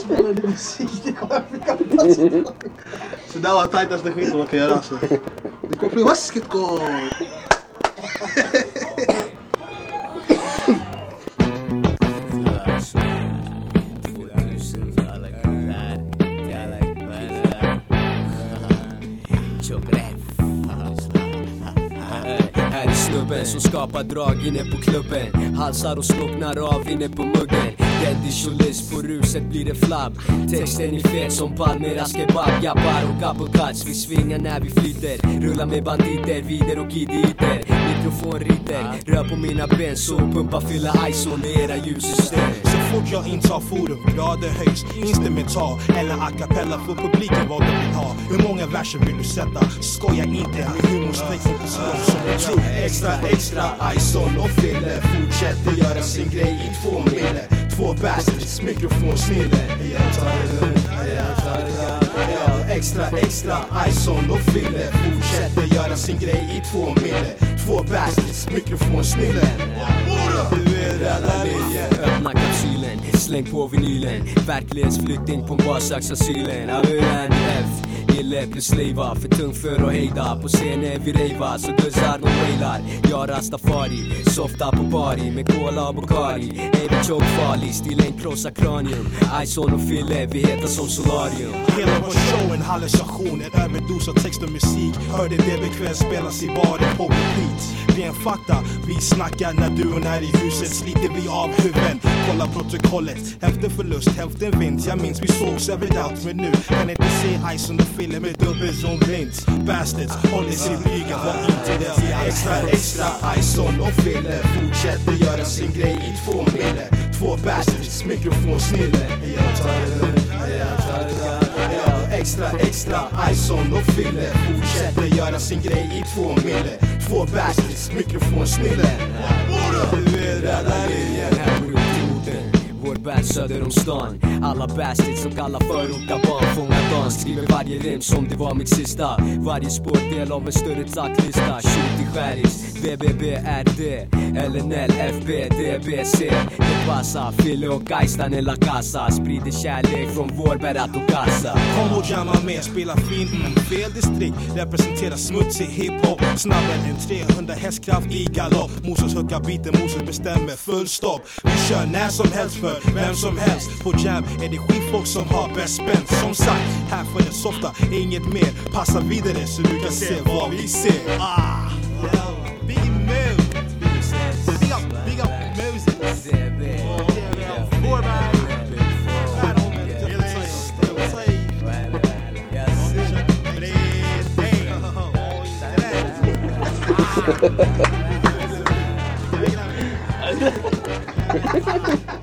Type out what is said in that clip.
Spelade musik, det kommer jag Så det var tajtaste skiten man Eh, Här är snubben som skapar drag inne på klubben. Halsar och slocknar av inne på muggen. Deadish och list på ruset blir det flabb. Texten är fet som Palmeras kebab Jabbar och gabelkats Vi svingar när vi flyter. Rullar med banditer, vider och idiiter Mikrofonritter Rör på mina ben så pumpa fylla Ison i era ljussystem. Så fort jag intar forum, grader höjs Instrumental. Eller a cappella för publiken vad de vill ha. Hur många verser vill du sätta? Skoja inte med humorstrecken på så långt som du tror. Extra, extra, Ison och Fille fortsätter göra sin grej i två mille Två bastards, mikrofonsnille Jag tar det lugnt, jag tar det lugnt Extra, extra, Ison och Fille fortsätter göra sin grej i två mille Två bastards, mikrofonsnille Du är rädda linjen släng på vinylen. Verklighetsflykt in på en bar, söks asylen F? Gille plus slava, för tung för att hejda. På scenen vi rejvar, så guzzar de wailar. Jag rastafari, softa på bari Med cola och Bocari Ey vi chokefarlig, stilen krossar kranium Ison och Fille, vi heter som solarium. Hela vår hallucination, en överdos av text och musik. Hörde det bekvämt spelas i baren på repeat. Ren fakta, vi snackar när duon när i huset. Sliter vi av huvuden, kolla protokollet. Hälften förlust, hälften vinst. Jag minns vi sågs överallt men nu kan inte se Ison och Fille med dubbel som vinst. Bastards, håller sig blyga, var inte det Extra, extra, Ison och Fille fortsätter göra sin grej i två mille Två bastards, mikrofonsnille. Jag tar det lugnt, Extra, extra, Ison och Fille fortsätter göra sin grej i två mille. Två bastards, mikrofonsnille Du är rädda linjen Här på upp vår band söder om stan. Alla bastards och alla förortsbarn fångar dagen Skriver varje rim som det var mitt sista. Varje spår del av en större tacklista skäris BBBRD LNL FB DBC Det passar Fille och Gaistan i La Casa Sprider kärlek från Vårberga till Gaza Kom och jamma med, spela fint mm, fel distrikt Representerar smutsig hiphop. Snabbare än 300 hästkraft i galopp. Moses huckar biten, Moses bestämmer full stopp. Vi kör när som helst för vem som helst. På jam är det skitfolk som har bäst spänt Som sagt, här för den softa, inget mer. Passa vidare så du kan se vad vi ser. Ah. Ha ha ha ha!